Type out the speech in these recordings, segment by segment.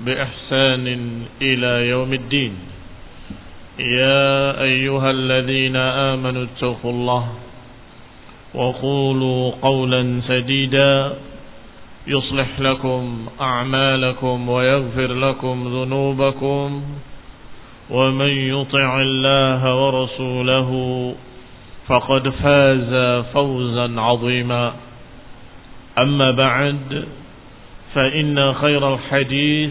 بإحسان إلى يوم الدين. يا أيها الذين آمنوا اتقوا الله وقولوا قولا سديدا يصلح لكم أعمالكم ويغفر لكم ذنوبكم ومن يطع الله ورسوله فقد فاز فوزا عظيما. أما بعد فإن خير الحديث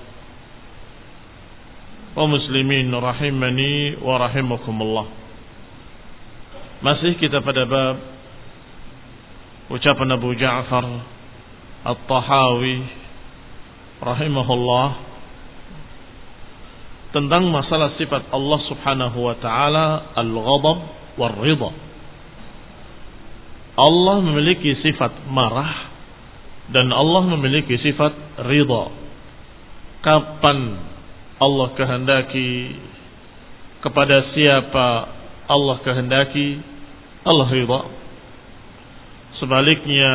ومسلمين رحمني ورحمكم الله Masih kita pada bab ucapan Abu Ja'far At-Tahawi rahimahullah tentang masalah sifat Allah Subhanahu wa taala al-ghadab war ridha. Allah memiliki sifat marah dan Allah memiliki sifat ridha. Kapan Allah kehendaki kepada siapa Allah kehendaki Allah ridha. Sebaliknya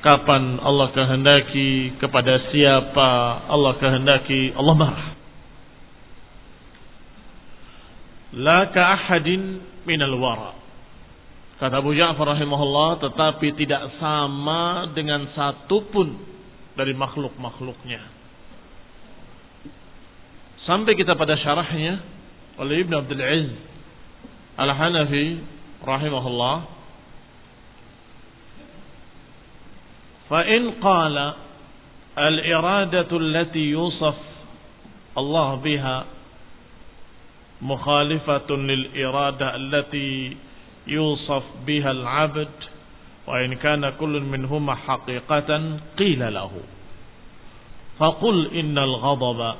kapan Allah kehendaki kepada siapa Allah kehendaki Allah marah. La ka ahadin minal wara. Kata Abu Ja'far rahimahullah tetapi tidak sama dengan satu pun dari makhluk-makhluknya. Sampai kita pada syarahnya oleh Ibn Abdul Aziz Al-Hanafi rahimahullah فإن قال الإرادة التي يوصف الله بها مخالفة للإرادة التي يوصف بها العبد وإن كان كل منهما حقيقة قيل له فقل إن الغضب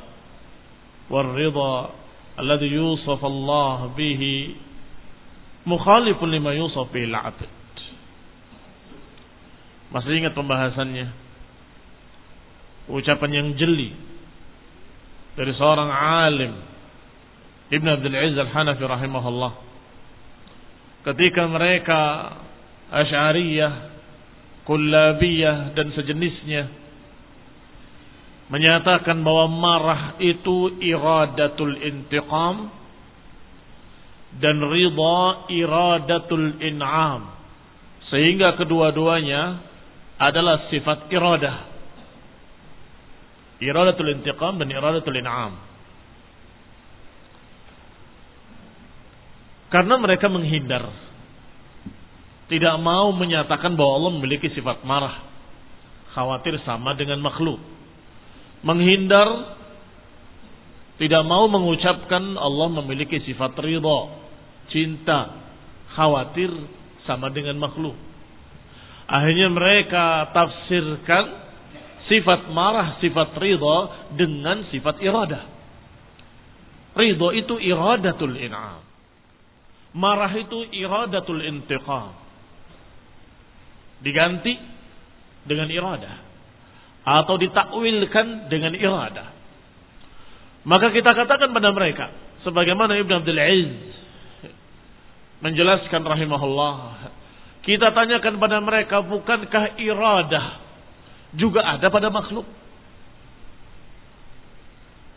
والرضا الذي يوصف الله به مخالف لما يوصف به العبد Masih ingat pembahasannya Ucapan yang jeli Dari seorang alim Ibn Abdul Aziz Al-Hanafi rahimahullah Ketika mereka Ash'ariyah Kullabiyah dan sejenisnya Menyatakan bahwa marah itu iradatul intiqam Dan ridha iradatul in'am Sehingga kedua-duanya adalah sifat iradah. Iradatul intiqam dan iradatul in'am. Karena mereka menghindar. Tidak mau menyatakan bahwa Allah memiliki sifat marah. Khawatir sama dengan makhluk. Menghindar. Tidak mau mengucapkan Allah memiliki sifat ridha. Cinta. Khawatir sama dengan makhluk. Akhirnya mereka tafsirkan sifat marah, sifat ridha dengan sifat iradah. Ridha itu iradatul in'am. Marah itu iradatul intiqam. Diganti dengan iradah. Atau ditakwilkan dengan iradah. Maka kita katakan pada mereka, sebagaimana Ibn Abdul Aziz menjelaskan rahimahullah, kita tanyakan pada mereka, bukankah iradah juga ada pada makhluk?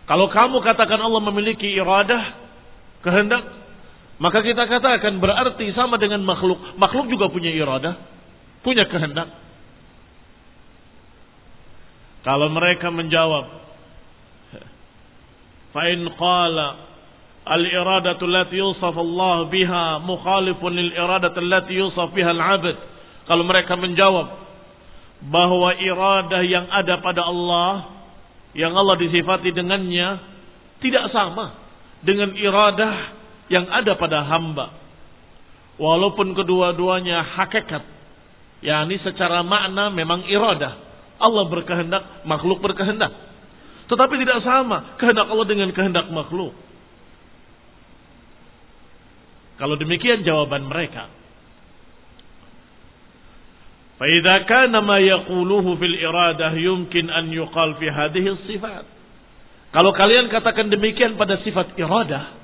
Kalau kamu katakan Allah memiliki iradah, kehendak, maka kita katakan berarti sama dengan makhluk. Makhluk juga punya iradah, punya kehendak. Kalau mereka menjawab, fa'in qala al-iradatu allati yusaf Allah biha mukhalifun lil iradatu allati yusaf biha al-'abd. Kalau mereka menjawab bahwa iradah yang ada pada Allah yang Allah disifati dengannya tidak sama dengan iradah yang ada pada hamba. Walaupun kedua-duanya hakikat, yakni secara makna memang iradah. Allah berkehendak, makhluk berkehendak. Tetapi tidak sama kehendak Allah dengan kehendak makhluk. Kalau demikian jawaban mereka. Kana ma fil iradah yumkin an yuqal fi hadhihi sifat. Kalau kalian katakan demikian pada sifat iradah,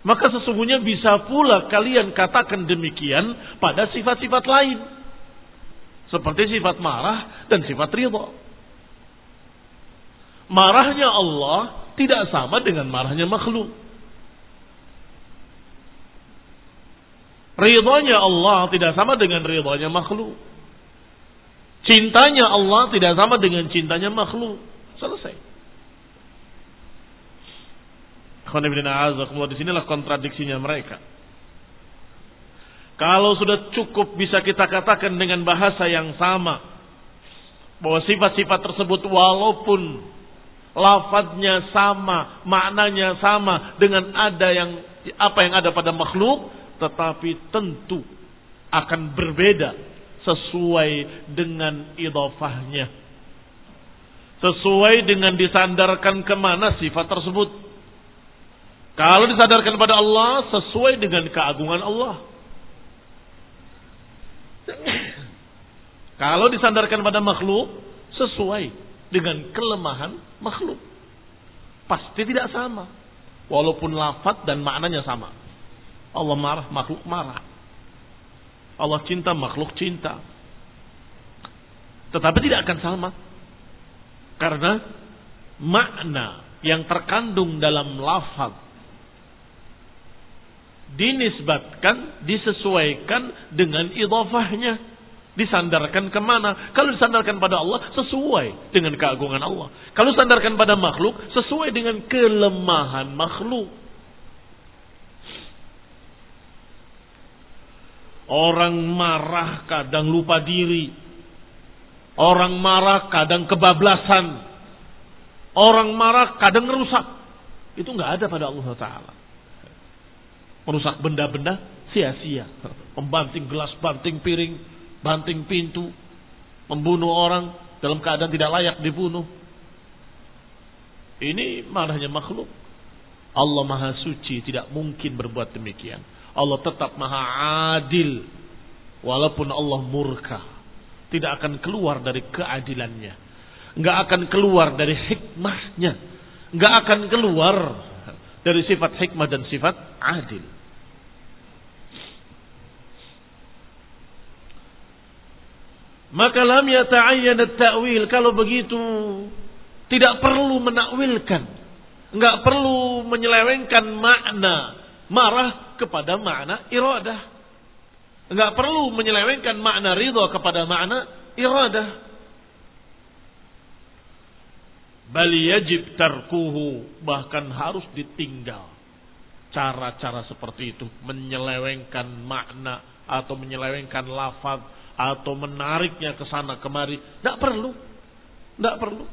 maka sesungguhnya bisa pula kalian katakan demikian pada sifat-sifat lain. Seperti sifat marah dan sifat ridha. Marahnya Allah tidak sama dengan marahnya makhluk. Ridhonya Allah tidak sama dengan ridhonya makhluk. Cintanya Allah tidak sama dengan cintanya makhluk. Selesai. Di sinilah kontradiksinya mereka. Kalau sudah cukup bisa kita katakan dengan bahasa yang sama. Bahwa sifat-sifat tersebut walaupun lafadznya sama, maknanya sama dengan ada yang apa yang ada pada makhluk, tetapi tentu akan berbeda sesuai dengan idofahnya. Sesuai dengan disandarkan ke mana sifat tersebut. Kalau disandarkan pada Allah, sesuai dengan keagungan Allah. Kalau disandarkan pada makhluk, sesuai dengan kelemahan makhluk. Pasti tidak sama. Walaupun lafat dan maknanya sama. Allah marah, makhluk marah. Allah cinta, makhluk cinta. Tetapi tidak akan sama. Karena makna yang terkandung dalam lafaz dinisbatkan, disesuaikan dengan idofahnya disandarkan ke mana? Kalau disandarkan pada Allah, sesuai dengan keagungan Allah. Kalau disandarkan pada makhluk, sesuai dengan kelemahan makhluk. Orang marah kadang lupa diri. Orang marah kadang kebablasan. Orang marah kadang merusak. Itu nggak ada pada Allah Taala. Merusak benda-benda sia-sia. Membanting gelas, banting piring, banting pintu, membunuh orang dalam keadaan tidak layak dibunuh. Ini marahnya makhluk. Allah maha suci tidak mungkin berbuat demikian. Allah tetap maha adil. Walaupun Allah murka. Tidak akan keluar dari keadilannya. Nggak akan keluar dari hikmahnya. Nggak akan keluar dari sifat hikmah dan sifat adil. Maka lam yata'ayyan at-ta'wil. Kalau begitu tidak perlu menakwilkan. Enggak perlu menyelewengkan makna marah kepada makna iradah. Enggak perlu menyelewengkan makna ridha kepada makna iradah. Bal yajib tarkuhu bahkan harus ditinggal. Cara-cara seperti itu menyelewengkan makna atau menyelewengkan lafaz atau menariknya ke sana kemari. Tidak perlu. Tidak perlu.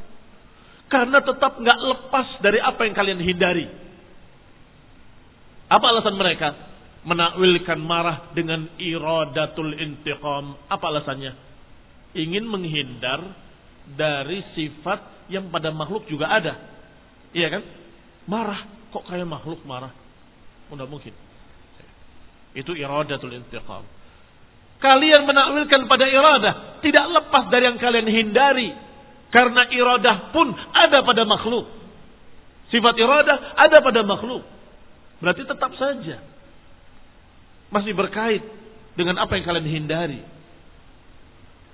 Karena tetap nggak lepas dari apa yang kalian hindari. Apa alasan mereka? Menakwilkan marah dengan iradatul intiqam. Apa alasannya? Ingin menghindar dari sifat yang pada makhluk juga ada. Iya kan? Marah. Kok kayak makhluk marah? Mudah mungkin. Itu iradatul intiqam. Kalian menakwilkan pada iradah. Tidak lepas dari yang kalian hindari. Karena iradah pun ada pada makhluk. Sifat iradah ada pada makhluk. Berarti tetap saja masih berkait dengan apa yang kalian hindari.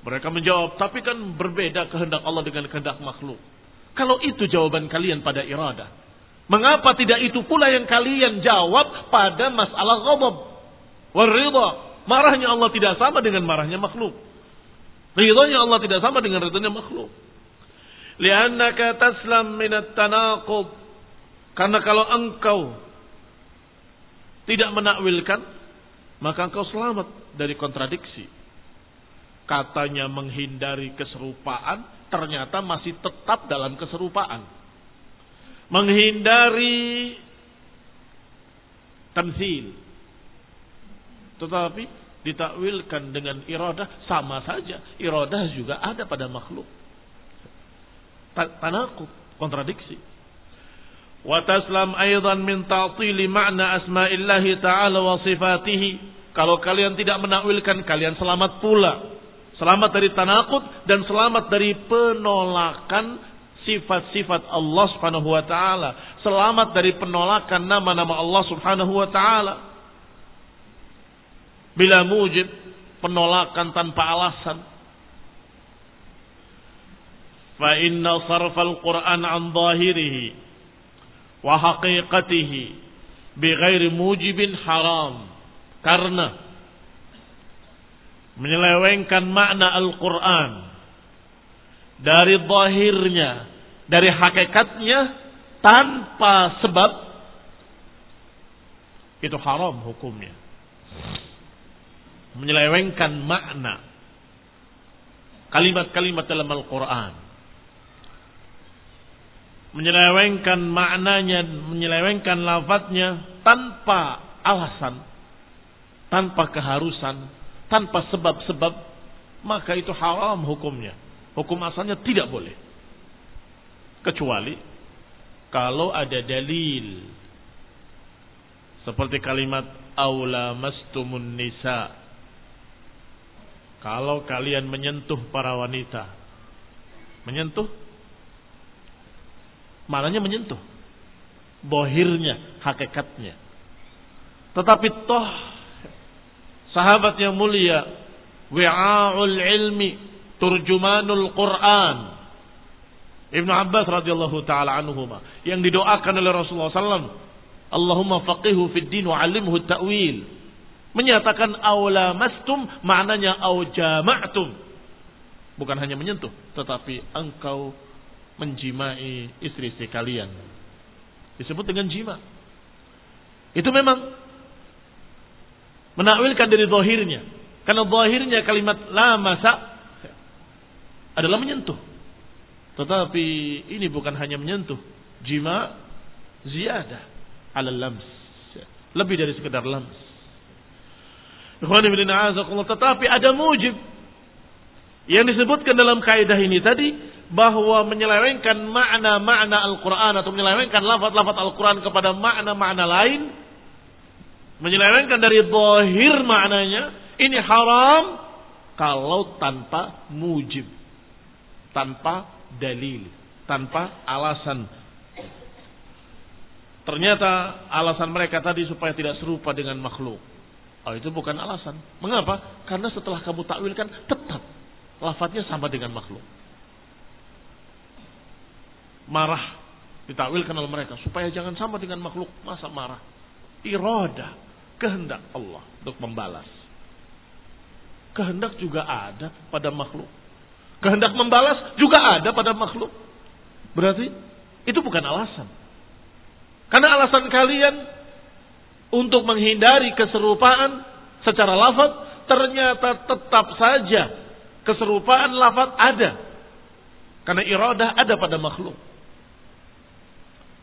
Mereka menjawab, tapi kan berbeda kehendak Allah dengan kehendak makhluk. Kalau itu jawaban kalian pada iradah, mengapa tidak itu pula yang kalian jawab pada masalah ghadab? Waridha, marahnya Allah tidak sama dengan marahnya makhluk. Ridhonya Allah tidak sama dengan ridhonya makhluk. Liannaka taslam minat tanaqub. Karena kalau engkau tidak menakwilkan, maka engkau selamat dari kontradiksi. Katanya menghindari keserupaan, ternyata masih tetap dalam keserupaan. Menghindari tamsil. Tetapi ditakwilkan dengan iradah sama saja. Iradah juga ada pada makhluk. Tanakut, kontradiksi. Wa taslam aidan min ta'tili ma'na asma'illahi ta'ala wa sifatihi. Kalau kalian tidak menakwilkan, kalian selamat pula. Selamat dari tanakut dan selamat dari penolakan sifat-sifat Allah Subhanahu wa taala. Selamat dari penolakan nama-nama Allah Subhanahu wa taala. Bila mujib penolakan tanpa alasan. Fa inna sarfal quran an zahirihi wa haqiqatihi bighairi mujibin haram. Karena menyelewengkan makna Al-Quran dari zahirnya dari hakikatnya tanpa sebab itu haram hukumnya menyelewengkan makna kalimat-kalimat dalam Al-Quran. Menyelewengkan maknanya, menyelewengkan lafadznya tanpa alasan, tanpa keharusan, tanpa sebab-sebab, maka itu haram hukumnya. Hukum asalnya tidak boleh. Kecuali kalau ada dalil. Seperti kalimat aula mastumun nisa kalau kalian menyentuh para wanita. Menyentuh? Mananya menyentuh. Bohirnya, hakikatnya. Tetapi toh sahabat yang mulia wi'a'ul ilmi turjumanul Quran Ibnu Abbas radhiyallahu taala anhuma yang didoakan oleh Rasulullah SAW Allahumma faqihu fid din wa 'allimhu ta'wil Menyatakan aula mastum maknanya au jama'tum. Bukan hanya menyentuh, tetapi engkau menjimai istri-istri kalian. Disebut dengan jima. Itu memang menakwilkan dari zahirnya. Karena zahirnya kalimat la masa adalah menyentuh. Tetapi ini bukan hanya menyentuh. Jima ziyadah ala lams. Lebih dari sekedar lams. Tetapi ada mujib yang disebutkan dalam kaidah ini tadi bahwa menyelewengkan makna-makna Al-Quran atau menyelewengkan lafaz-lafaz Al-Quran kepada makna-makna lain menyelewengkan dari bohir maknanya ini haram kalau tanpa mujib tanpa dalil tanpa alasan ternyata alasan mereka tadi supaya tidak serupa dengan makhluk Oh itu bukan alasan. Mengapa? Karena setelah kamu takwilkan tetap lafadznya sama dengan makhluk. Marah ditakwilkan oleh mereka supaya jangan sama dengan makhluk. Masa marah? Iroda, kehendak Allah untuk membalas. Kehendak juga ada pada makhluk. Kehendak membalas juga ada pada makhluk. Berarti itu bukan alasan. Karena alasan kalian untuk menghindari keserupaan secara lafaz ternyata tetap saja keserupaan lafaz ada karena iradah ada pada makhluk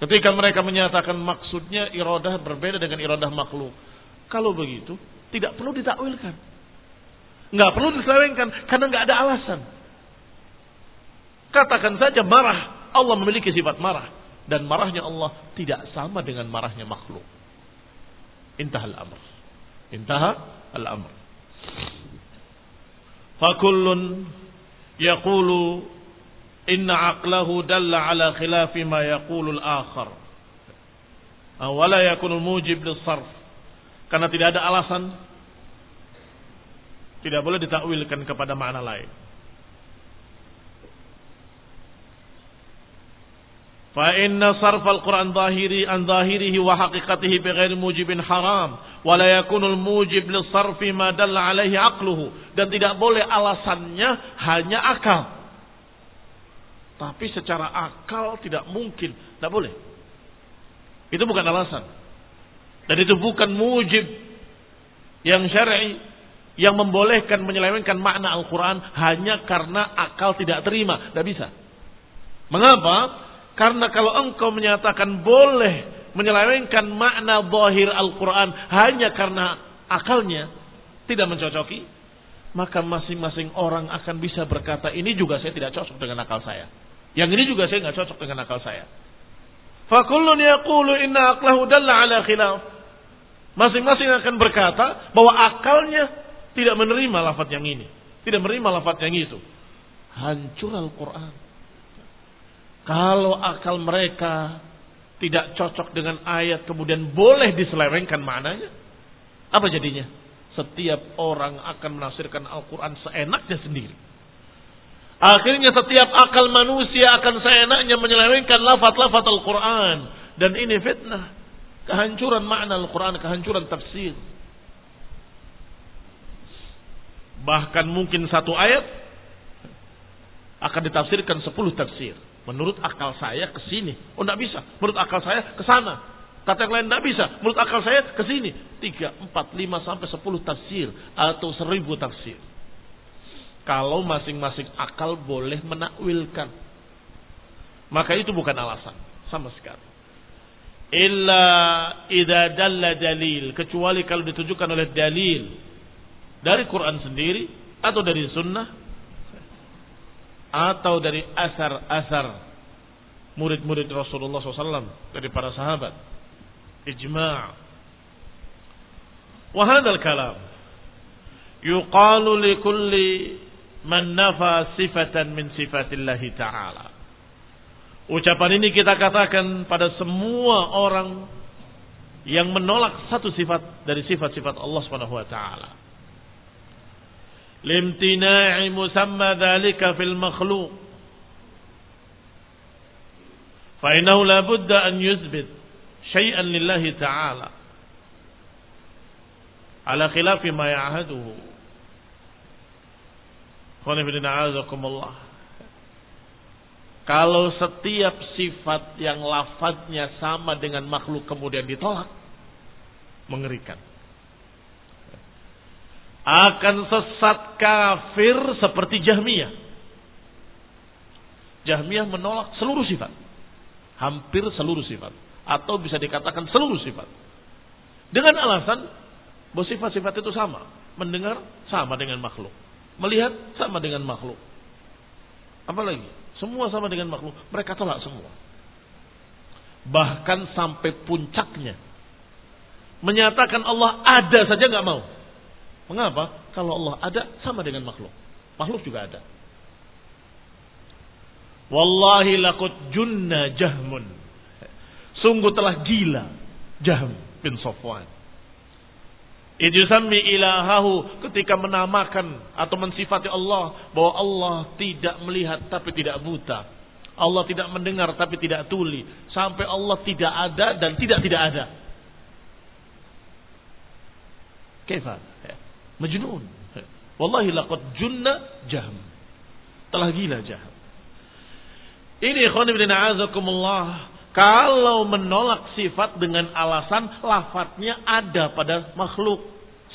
ketika mereka menyatakan maksudnya iradah berbeda dengan iradah makhluk kalau begitu, tidak perlu ditakwilkan. Nggak perlu diselewengkan karena nggak ada alasan. Katakan saja marah. Allah memiliki sifat marah. Dan marahnya Allah tidak sama dengan marahnya makhluk. Intah al-amr. Intah al-amr. Fakullun yaqulu inna aqlahu dalla ala khilafi ma akhar. Awala yakunul mujib lissarf. Karena tidak ada alasan tidak boleh ditakwilkan kepada makna lain. Fa inna sarfal Qur'an zahiri an zahirihi wa haqiqatihi bi ghairi mujibin haram wa la yakunul mujib lis sarfi ma dalla alaihi aqluhu dan tidak boleh alasannya hanya akal. Tapi secara akal tidak mungkin, tidak boleh. Itu bukan alasan dan itu bukan mujib yang syar'i yang membolehkan menyelewengkan makna Al-Quran hanya karena akal tidak terima tidak bisa mengapa karena kalau engkau menyatakan boleh menyelewengkan makna zahir Al-Quran hanya karena akalnya tidak mencocoki, maka masing-masing orang akan bisa berkata ini juga saya tidak cocok dengan akal saya. Yang ini juga saya nggak cocok dengan akal saya. Fakullun yaqulu inna aqlahu dalla ala khilaf. Masing-masing akan berkata bahwa akalnya tidak menerima lafaz yang ini, tidak menerima lafaz yang itu. Hancur Al-Quran. Kalau akal mereka tidak cocok dengan ayat kemudian boleh diselewengkan maknanya, apa jadinya? Setiap orang akan menafsirkan Al-Quran seenaknya sendiri. Akhirnya setiap akal manusia akan seenaknya menyelewengkan lafaz-lafaz Al-Quran. Dan ini fitnah. Kehancuran makna Al-Quran, kehancuran tafsir. Bahkan mungkin satu ayat akan ditafsirkan sepuluh tafsir. Menurut akal saya ke sini. Oh tidak bisa. Menurut akal saya ke sana. Kata yang lain tidak bisa. Menurut akal saya ke sini. Tiga, empat, lima sampai sepuluh tafsir atau seribu tafsir. Kalau masing-masing akal boleh menakwilkan. Maka itu bukan alasan sama sekali illa idza dalla dalil. Kecuali kalau ditunjukkan oleh dalil dari Quran sendiri atau dari sunnah atau dari asar-asar murid-murid Rasulullah SAW dari para sahabat. Ijma' wa hadzal kalam. Yuqalu li kulli man nafa sifatan min sifatillahi ta'ala. Ucapan ini kita katakan pada semua orang yang menolak satu sifat dari sifat-sifat Allah Subhanahu wa taala. Limtina'i musamma dzalika fil makhluq. Fa innahu la budda an yuzbit syai'an lillahi ta'ala. Ala khilafi ma ya'haduhu. Qul inna a'udzu Allah. Kalau setiap sifat yang lafadznya sama dengan makhluk kemudian ditolak, mengerikan akan sesat kafir seperti Jahmiyah. Jahmiyah menolak seluruh sifat. Hampir seluruh sifat. Atau bisa dikatakan seluruh sifat. Dengan alasan bahwa sifat-sifat itu sama. Mendengar sama dengan makhluk. Melihat sama dengan makhluk. Apalagi? Semua sama dengan makhluk. Mereka tolak semua. Bahkan sampai puncaknya. Menyatakan Allah ada saja nggak mau. Mengapa? Kalau Allah ada sama dengan makhluk. Makhluk juga ada. Wallahi lakut junna jahmun. Sungguh telah gila Jahm bin Sofwan. Ijusami ilahahu ketika menamakan atau mensifati Allah bahwa Allah tidak melihat tapi tidak buta. Allah tidak mendengar tapi tidak tuli. Sampai Allah tidak ada dan tidak tidak ada. Kefal. Majnun. Wallahi laqad junna jahm. Telah gila jahm. Ini ikhwan ibn a'azakumullah. Kalau menolak sifat dengan alasan lafadznya ada pada makhluk.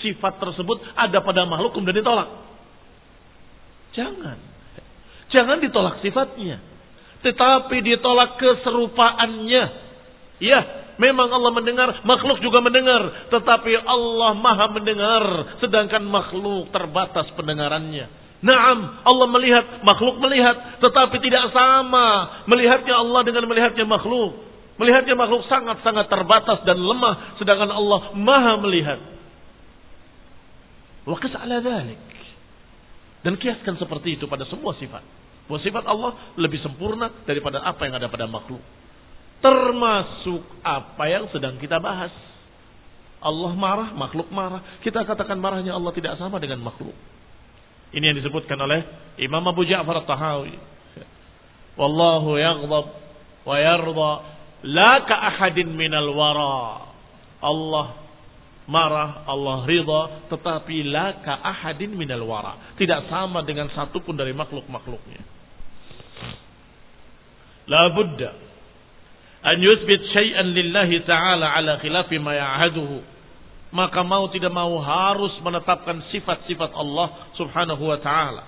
Sifat tersebut ada pada makhluk kemudian ditolak. Jangan. Jangan ditolak sifatnya. Tetapi ditolak keserupaannya. Ya, Memang Allah mendengar, makhluk juga mendengar. Tetapi Allah maha mendengar. Sedangkan makhluk terbatas pendengarannya. Naam, Allah melihat, makhluk melihat. Tetapi tidak sama melihatnya Allah dengan melihatnya makhluk. Melihatnya makhluk sangat-sangat terbatas dan lemah. Sedangkan Allah maha melihat. Wa ala dhalik. Dan kiaskan seperti itu pada semua sifat. Bahwa sifat Allah lebih sempurna daripada apa yang ada pada makhluk. Termasuk apa yang sedang kita bahas. Allah marah, makhluk marah. Kita katakan marahnya Allah tidak sama dengan makhluk. Ini yang disebutkan oleh Imam Abu Ja'far At-Tahawi. Wallahu yaghdab wa yarda la ka ahadin minal wara. Allah marah, Allah ridha, tetapi la ka ahadin minal wara. Tidak sama dengan satu pun dari makhluk-makhluknya. La budda an yuthbit syai'an lillahi ta'ala ala khilafi ma ya'haduhu maka mau tidak mau harus menetapkan sifat-sifat Allah Subhanahu wa taala.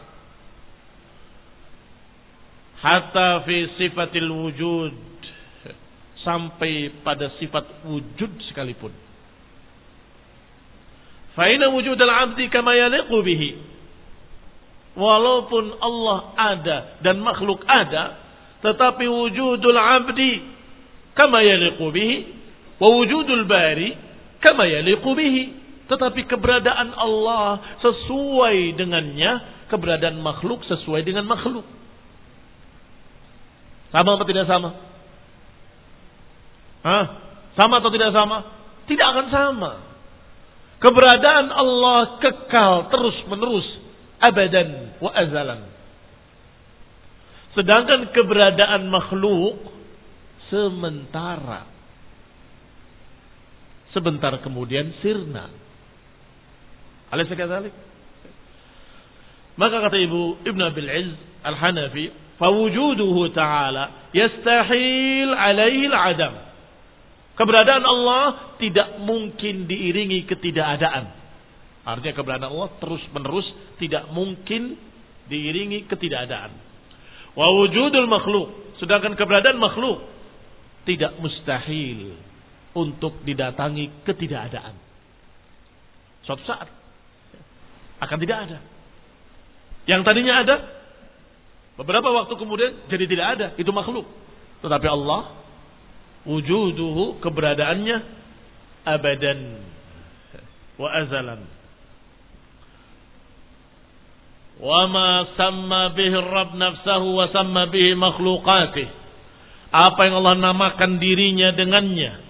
Hatta fi sifatil wujud sampai pada sifat wujud sekalipun. Fa inna wujud al-'abdi kama yaliqu bihi. Walaupun Allah ada dan makhluk ada, tetapi wujudul 'abdi kama yaliqu bihi wa wujudul bari kama yaliqu bihi. Tetapi keberadaan Allah sesuai dengannya, keberadaan makhluk sesuai dengan makhluk. Sama atau tidak sama? Hah? Sama atau tidak sama? Tidak akan sama. Keberadaan Allah kekal terus menerus abadan wa azalan. Sedangkan keberadaan makhluk sementara Sebentar kemudian sirna. Alaysa kadzalik? Maka kata Ibu Ibn Abil Izz Al-Hanafi, "Fawujuduhu ta'ala yastahil alaihi al-adam." Keberadaan Allah tidak mungkin diiringi ketidakadaan. Artinya keberadaan Allah terus-menerus tidak mungkin diiringi ketidakadaan. Wa wujudul makhluk, sedangkan keberadaan makhluk tidak mustahil untuk didatangi ketidakadaan. Suatu saat akan tidak ada. Yang tadinya ada, beberapa waktu kemudian jadi tidak ada. Itu makhluk. Tetapi Allah, wujuduhu, keberadaannya, abadan wa azalan. Wa ma bihi Rabb nafsahu wa samma bihi makhlukatih. Apa yang Allah namakan dirinya dengannya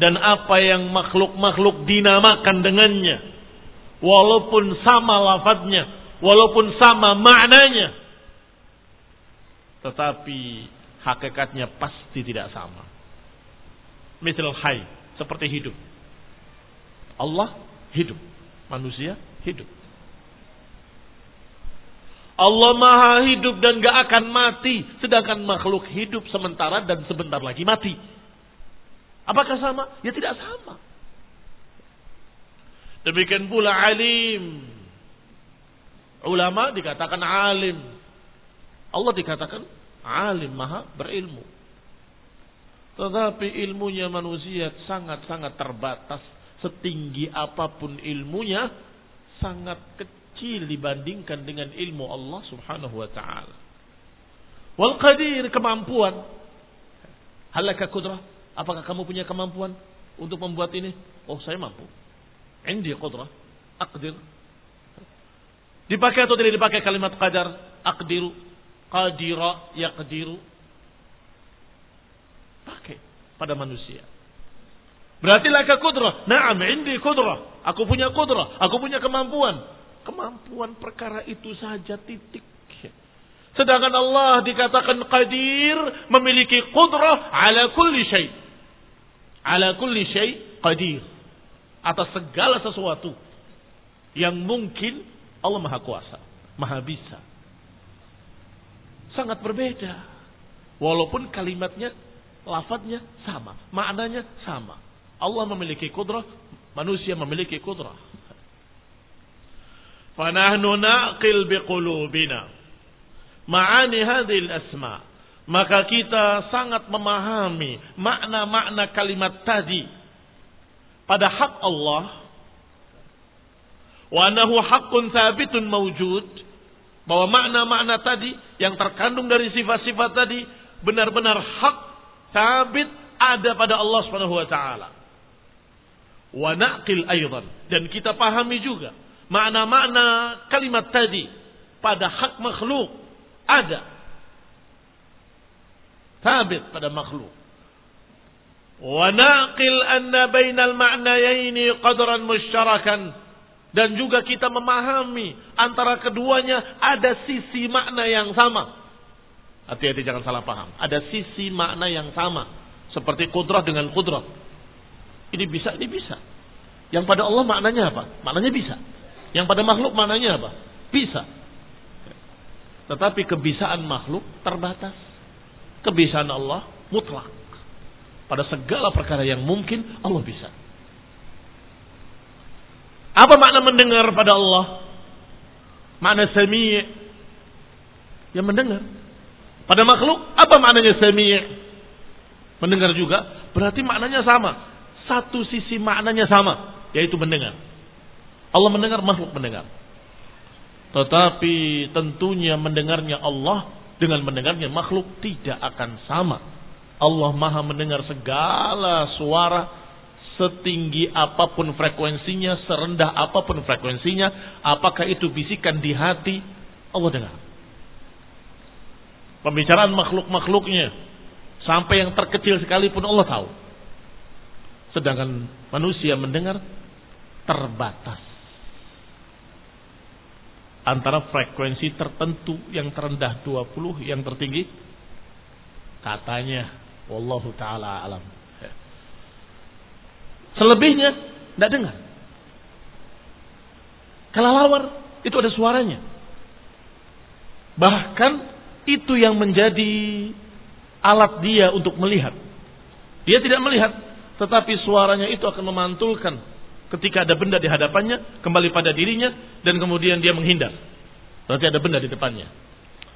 dan apa yang makhluk-makhluk dinamakan dengannya. Walaupun sama lafadznya walaupun sama maknanya. Tetapi hakikatnya pasti tidak sama. Misal hai seperti hidup. Allah hidup. Manusia hidup. Allah maha hidup dan gak akan mati. Sedangkan makhluk hidup sementara dan sebentar lagi mati Apakah sama? Ya tidak sama. Demikian pula alim. Ulama dikatakan alim. Allah dikatakan alim, maha berilmu. Tetapi ilmunya manusia sangat-sangat terbatas. Setinggi apa pun ilmunya, sangat kecil dibandingkan dengan ilmu Allah subhanahu wa ta'ala. Wal qadir kemampuan. Halaka kudrah Apakah kamu punya kemampuan untuk membuat ini? Oh, saya mampu. Indi qudrah. Aqdir. Dipakai atau tidak dipakai kalimat qadar? Aqdiru. Qadira yaqdiru. Pakai pada manusia. Berarti laka kudrah. Naam, indi kudrah. Aku punya kudrah. Aku punya kemampuan. Kemampuan perkara itu saja titik. Sedangkan Allah dikatakan qadir memiliki kudrah ala kulli syai ala kulli syai qadir atas segala sesuatu yang mungkin Allah Maha Kuasa, Maha Bisa. Sangat berbeda. Walaupun kalimatnya, lafadznya sama, maknanya sama. Allah memiliki kudrah, manusia memiliki kudrah. Fanahnu naqil biqulubina ma'ani hadhil asma' maka kita sangat memahami makna-makna kalimat tadi. Pada hak Allah wa annahu haqqun thabitun mawjud bahwa makna-makna tadi yang terkandung dari sifat-sifat tadi benar-benar hak sabit ada pada Allah Subhanahu wa taala. Wa naqil aidan. Dan kita pahami juga makna-makna kalimat tadi pada hak makhluk ada Tabit pada makhluk. Wa naqil anna bainal ma'nayaini qadran musyarakan. Dan juga kita memahami antara keduanya ada sisi makna yang sama. Hati-hati jangan salah paham. Ada sisi makna yang sama. Seperti kudrah dengan kudrah. Ini bisa, ini bisa. Yang pada Allah maknanya apa? Maknanya bisa. Yang pada makhluk maknanya apa? Bisa. Tetapi kebisaan makhluk terbatas. Kebisaan Allah mutlak. Pada segala perkara yang mungkin Allah bisa. Apa makna mendengar pada Allah? Makna sami' yang mendengar. Pada makhluk apa maknanya sami' mendengar juga? Berarti maknanya sama. Satu sisi maknanya sama, yaitu mendengar. Allah mendengar, makhluk mendengar. Tetapi tentunya mendengarnya Allah dengan mendengarnya makhluk tidak akan sama. Allah maha mendengar segala suara setinggi apa pun frekuensinya, serendah apa pun frekuensinya, apakah itu bisikan di hati, Allah dengar. Pembicaraan makhluk-makhluknya, sampai yang terkecil sekalipun Allah tahu. Sedangkan manusia mendengar terbatas antara frekuensi tertentu yang terendah 20 yang tertinggi? Katanya wallahu taala alam. Selebihnya tidak dengar. Kelelawar itu ada suaranya. Bahkan itu yang menjadi alat dia untuk melihat. Dia tidak melihat tetapi suaranya itu akan memantulkan ketika ada benda di hadapannya, kembali pada dirinya, dan kemudian dia menghindar. Berarti ada benda di depannya.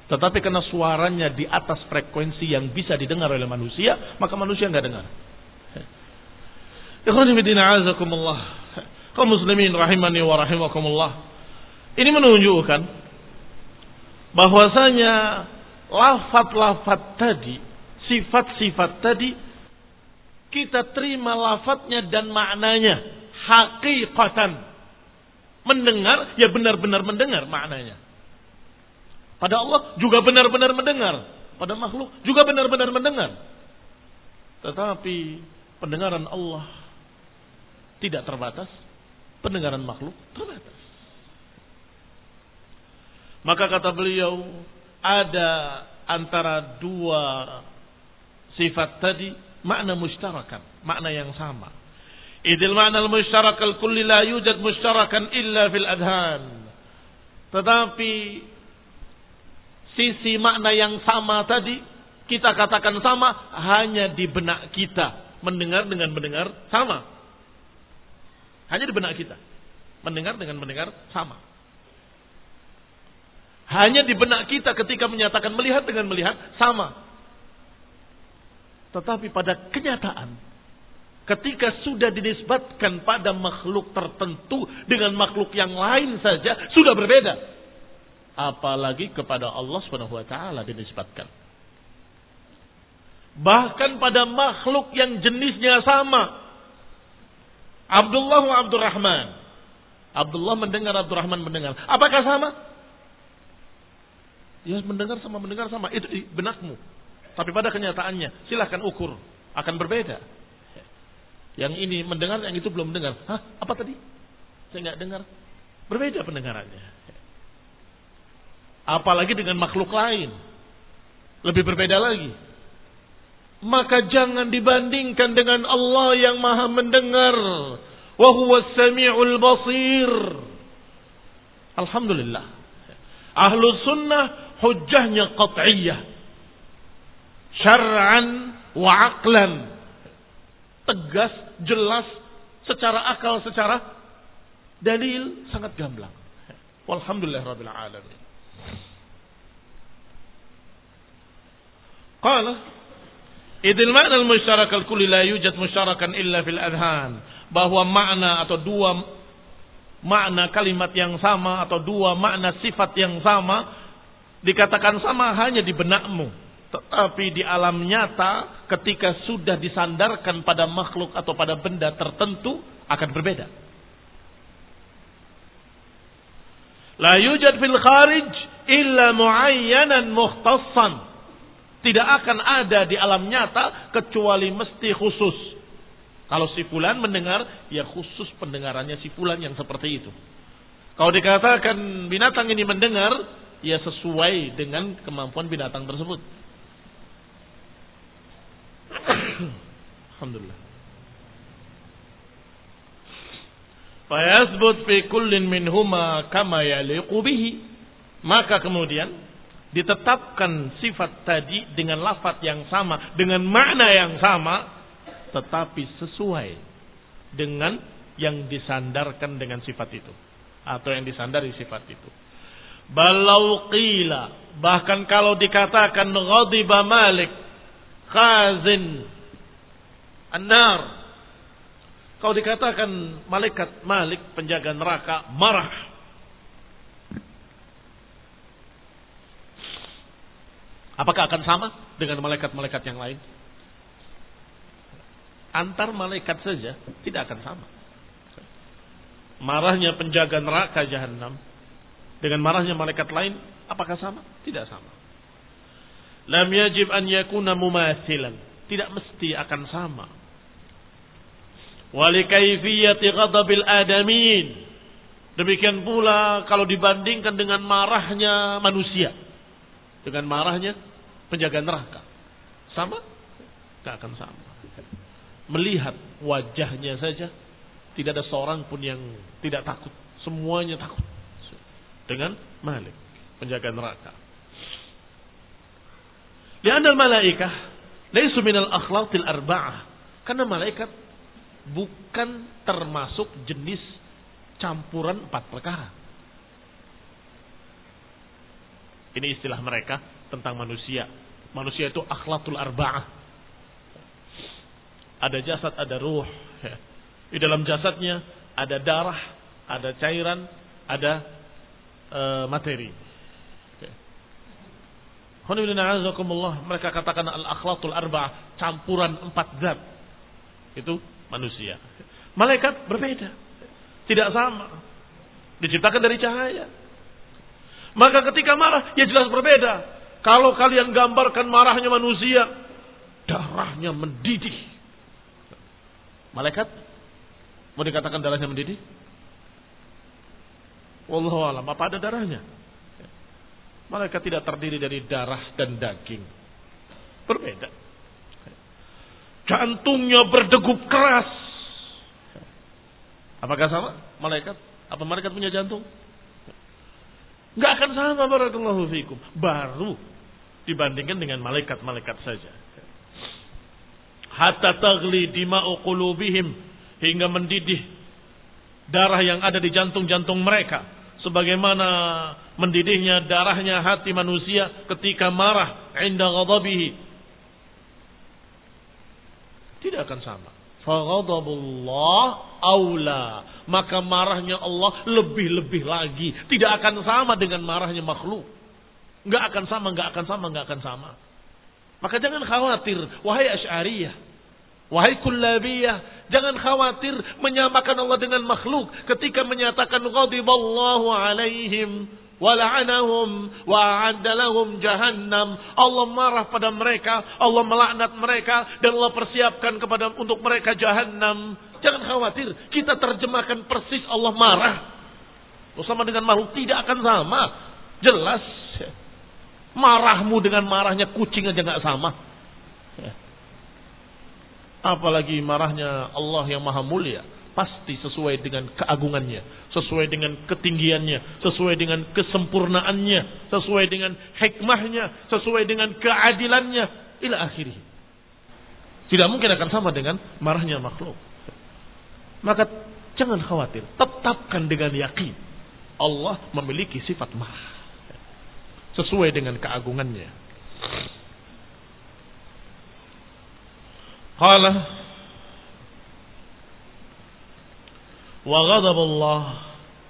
Tetapi karena suaranya di atas frekuensi yang bisa didengar oleh manusia, maka manusia nggak dengar. Kaum muslimin rahimani wa rahimakumullah. Ini menunjukkan bahwasanya lafat-lafat tadi, sifat-sifat tadi kita terima lafadznya dan maknanya hakikatan. Mendengar, ya benar-benar mendengar maknanya. Pada Allah juga benar-benar mendengar. Pada makhluk juga benar-benar mendengar. Tetapi pendengaran Allah tidak terbatas. Pendengaran makhluk terbatas. Maka kata beliau, ada antara dua sifat tadi makna mushtarakan, makna yang sama. Idil ma'na al-mushtarak al-kulli la yujad mushtarakan illa fil adhan. Tetapi sisi makna yang sama tadi kita katakan sama hanya di benak kita. Mendengar dengan mendengar sama. Hanya di benak kita. Mendengar dengan mendengar sama. Hanya di benak kita ketika menyatakan melihat dengan melihat sama. Tetapi pada kenyataan Ketika sudah dinisbatkan pada makhluk tertentu dengan makhluk yang lain saja sudah berbeda. Apalagi kepada Allah Subhanahu wa taala dinisbatkan. Bahkan pada makhluk yang jenisnya sama. Abdullah wa Abdurrahman. Abdullah mendengar, Abdurrahman mendengar. Apakah sama? Ya mendengar sama mendengar sama. Itu di benakmu. Tapi pada kenyataannya silahkan ukur. Akan berbeda. Yang ini mendengar, yang itu belum mendengar. Hah? Apa tadi? Saya nggak dengar. Berbeda pendengarannya. Apalagi dengan makhluk lain. Lebih berbeda lagi. Maka jangan dibandingkan dengan Allah yang maha mendengar. Wahuwa sami'ul basir. Alhamdulillah. Ahlu sunnah hujahnya qat'iyah. Syar'an wa aqlan tegas, jelas, secara akal, secara dalil sangat gamblang. Walhamdulillah rabbil alamin. Qala Idil makna al-musyarak al-kulli la yujad musyarakan illa fil adhan. Bahwa makna atau dua makna kalimat yang sama atau dua makna sifat yang sama dikatakan sama hanya di benakmu tetapi di alam nyata ketika sudah disandarkan pada makhluk atau pada benda tertentu akan berbeda. La yujad fil kharij illa muayyanan mukhtassan. Tidak akan ada di alam nyata kecuali mesti khusus. Kalau si fulan mendengar, ya khusus pendengarannya si fulan yang seperti itu. Kalau dikatakan binatang ini mendengar, ya sesuai dengan kemampuan binatang tersebut. Alhamdulillah. Fayasbut fi kullin minhuma kama yaliqu bihi. Maka kemudian ditetapkan sifat tadi dengan lafaz yang sama, dengan makna yang sama, tetapi sesuai dengan yang disandarkan dengan sifat itu atau yang disandari sifat itu. Balau qila bahkan kalau dikatakan ghadiba Malik khazin an-nar kalau dikatakan malaikat Malik penjaga neraka marah Apakah akan sama dengan malaikat-malaikat yang lain? Antar malaikat saja tidak akan sama. Marahnya penjaga neraka jahanam dengan marahnya malaikat lain apakah sama? Tidak sama. Lam yajib an yakuna mumathilan. Tidak mesti akan sama. Wali kaifiyati ghadabil adamin. Demikian pula kalau dibandingkan dengan marahnya manusia dengan marahnya penjaga neraka. Sama? Tidak akan sama. Melihat wajahnya saja, tidak ada seorang pun yang tidak takut. Semuanya takut. Dengan Malik, penjaga neraka. Lianna malaikah laisu minal akhlaqil arba'ah. Karena malaikat bukan termasuk jenis campuran empat perkara. Ini istilah mereka tentang manusia. Manusia itu akhlakul arba'ah. Ada jasad, ada ruh. Di dalam jasadnya ada darah, ada cairan, ada uh, materi. Mereka katakan al-akhlakul arba'ah. Campuran empat zat. Itu manusia. Malaikat berbeda. Tidak sama. Diciptakan dari cahaya. Maka ketika marah, ya jelas berbeda. Kalau kalian gambarkan marahnya manusia, darahnya mendidih. Malaikat, mau dikatakan darahnya mendidih? Wallahu apa ada darahnya? Malaikat tidak terdiri dari darah dan daging. Berbeda. Jantungnya berdegup keras. Apakah sama? Malaikat? Apa malaikat punya jantung? Nggak akan sama barakallahu fikum. Baru dibandingkan dengan malaikat-malaikat saja. Hatta tagli dima'u qulubihim hingga mendidih darah yang ada di jantung-jantung mereka sebagaimana mendidihnya darahnya hati manusia ketika marah inda ghadabihi tidak akan sama Faghadabullah aula. Maka marahnya Allah lebih-lebih lagi. Tidak akan sama dengan marahnya makhluk. Enggak akan sama, enggak akan sama, enggak akan sama. Maka jangan khawatir, wahai Asy'ariyah, wahai Kullabiyah, jangan khawatir menyamakan Allah dengan makhluk ketika menyatakan ghadiballahu alaihim wala'anahum wa'adda jahannam. Allah marah pada mereka, Allah melaknat mereka dan Allah persiapkan kepada untuk mereka jahannam. Jangan khawatir, kita terjemahkan persis Allah marah. Bersama dengan makhluk tidak akan sama. Jelas. Marahmu dengan marahnya kucing aja nggak sama. Apalagi marahnya Allah yang maha mulia pasti sesuai dengan keagungannya, sesuai dengan ketinggiannya, sesuai dengan kesempurnaannya, sesuai dengan hikmahnya, sesuai dengan keadilannya, ila akhirih. Tidak mungkin akan sama dengan marahnya makhluk. Maka jangan khawatir, tetapkan dengan yakin Allah memiliki sifat marah sesuai dengan keagungannya. Qala Wa ghadabullah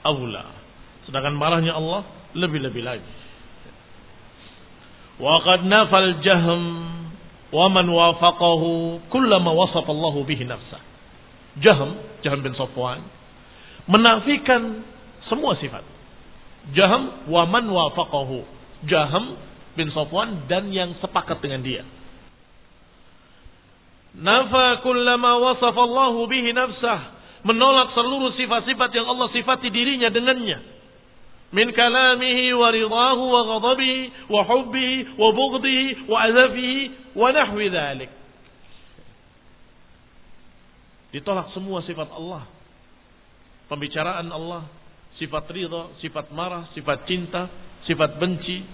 aula. Sedangkan marahnya Allah lebih-lebih lagi. Wa qad nafal jahm wa man wafaqahu kullama wasafa Allah bihi nafsah. Jahm, Jahm bin Safwan menafikan semua sifat. Jahm wa man wafaqahu. Jahm bin Safwan dan yang sepakat dengan dia. Nafa kullama wasafa Allahu bihi nafsah. Menolak seluruh sifat-sifat yang Allah sifati dirinya dengannya. Min kalamihi wa ridahu wa ghadabihi wa hubbihi wa bughdihi wa azafihi wa nahwi dhalik. Ditolak semua sifat Allah. Pembicaraan Allah, sifat ridha, sifat marah, sifat cinta, sifat benci.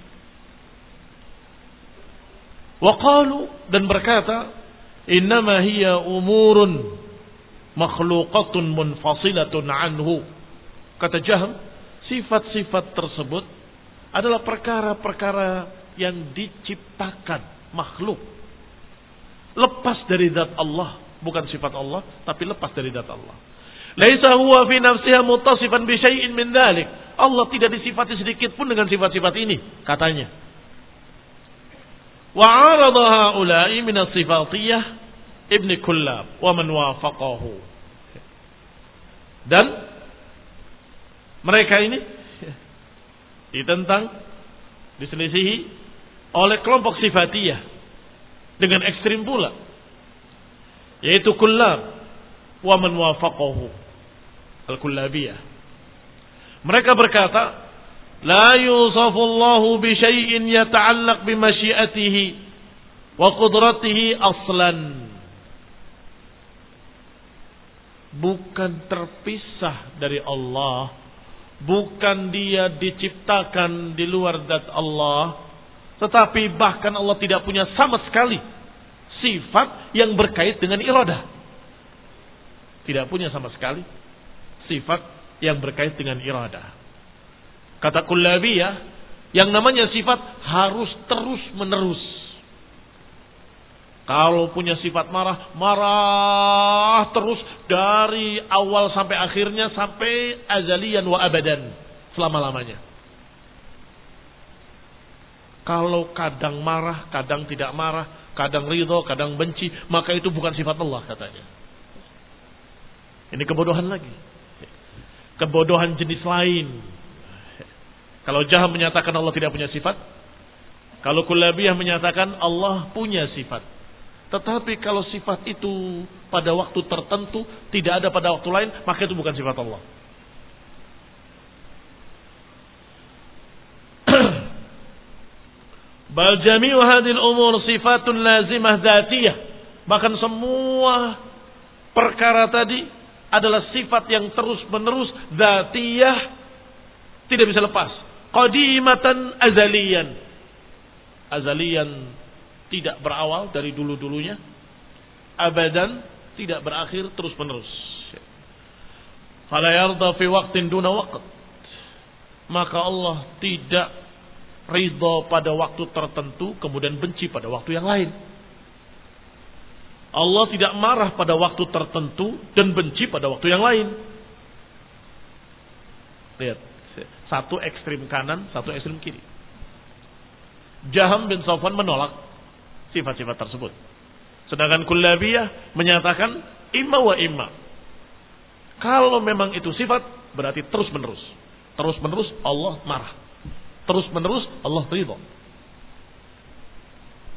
Waqalu dan berkata, "Innama hiya umurun makhluqatun munfasilatun anhu." Kata Jahm, sifat-sifat tersebut adalah perkara-perkara yang diciptakan makhluk. Lepas dari zat Allah, bukan sifat Allah, tapi lepas dari zat Allah. Laisa huwa fi nafsiha muttasifan bi syai'in min dhalik. Allah tidak disifati sedikit pun dengan sifat-sifat ini, katanya. Wa 'arada haula'i min as-sifatiyah Ibn Kullab wa man wafaqahu. Dan mereka ini ditentang, diselisihi oleh kelompok sifatiyah dengan ekstrim pula. Yaitu Kullab wa man wafaqahu Al-Kullabiyah. Mereka berkata, La yusafu Allahu bi syai'in yata'allaq bi masyiatihi Bukan terpisah dari Allah, bukan dia diciptakan di luar zat Allah, tetapi bahkan Allah tidak punya sama sekali sifat yang berkait dengan iradah. Tidak punya sama sekali sifat yang berkait dengan iradah. Kata kullabiyah, yang namanya sifat harus terus menerus. Kalau punya sifat marah, marah terus dari awal sampai akhirnya sampai azalian wa abadan. Selama-lamanya. Kalau kadang marah, kadang tidak marah, kadang ridho, kadang benci, maka itu bukan sifat Allah katanya. Ini kebodohan lagi kebodohan jenis lain. Kalau Jaham menyatakan Allah tidak punya sifat, kalau Kulabiyah menyatakan Allah punya sifat. Tetapi kalau sifat itu pada waktu tertentu tidak ada pada waktu lain, maka itu bukan sifat Allah. Bal jami'u hadil umur sifatun lazimah dzatiyah. Bahkan semua perkara tadi adalah sifat yang terus-menerus zatiyah tidak bisa lepas. Qadimatan azalian. Azalian tidak berawal dari dulu-dulunya. Abadan tidak berakhir terus-menerus. Fala yarda fi waqtin duna waqt. Maka Allah tidak ridha pada waktu tertentu kemudian benci pada waktu yang lain. Allah tidak marah pada waktu tertentu dan benci pada waktu yang lain. Lihat, satu ekstrim kanan, satu ekstrim kiri. Jaham bin Sofwan menolak sifat-sifat tersebut. Sedangkan Kullabiyah menyatakan imma wa imma. Kalau memang itu sifat, berarti terus menerus. Terus menerus Allah marah. Terus menerus Allah ridho.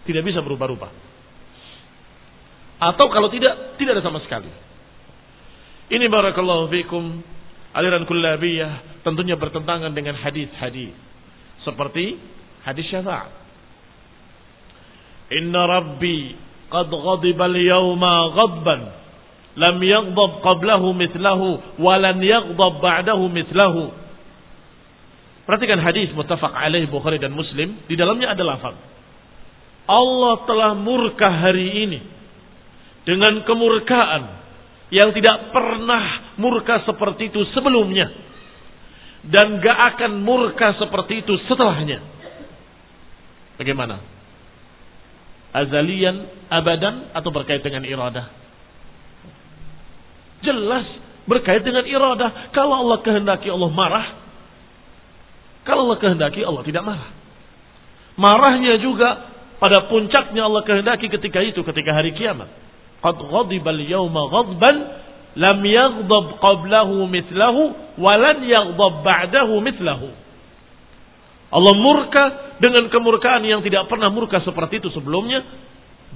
Tidak bisa berubah-ubah. Atau kalau tidak, tidak ada sama sekali. Ini barakallahu fikum aliran kullabiyah tentunya bertentangan dengan hadis-hadis seperti hadis syafaat. Inna rabbi qad ghadiba al-yawma ghadban lam yaghdab qablahu mithlahu wa lan yaghdab ba'dahu mithlahu. Perhatikan hadis muttafaq alaih Bukhari dan Muslim, di dalamnya ada lafaz. Allah telah murka hari ini dengan kemurkaan yang tidak pernah murka seperti itu sebelumnya dan gak akan murka seperti itu setelahnya. Bagaimana? Azalian, abadan atau berkait dengan iradah? Jelas berkait dengan iradah. Kalau Allah kehendaki Allah marah, kalau Allah kehendaki Allah tidak marah. Marahnya juga pada puncaknya Allah kehendaki ketika itu, ketika hari kiamat. Qad ghadiba al-yawma ghadban lam yaghdab qablahu mithlahu wa lan yaghdab ba'dahu mithlahu. Allah murka dengan kemurkaan yang tidak pernah murka seperti itu sebelumnya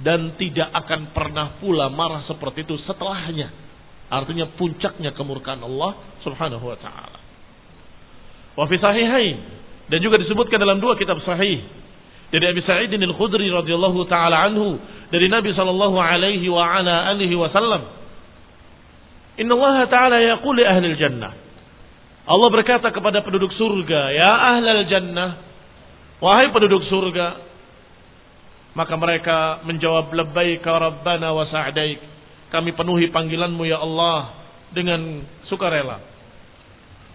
dan tidak akan pernah pula marah seperti itu setelahnya. Artinya puncaknya kemurkaan Allah Subhanahu wa taala. Wa fi sahihain dan juga disebutkan dalam dua kitab sahih dari Abi Sa'id Al-Khudri radhiyallahu taala anhu dari Nabi sallallahu alaihi wa ala alihi wasallam Inna Allah taala yaqul li ahli jannah Allah berkata kepada penduduk surga, "Ya ahlal jannah, wahai penduduk surga." Maka mereka menjawab, "Labbaika rabbana wa sa'daik." Kami penuhi panggilanmu ya Allah dengan sukarela.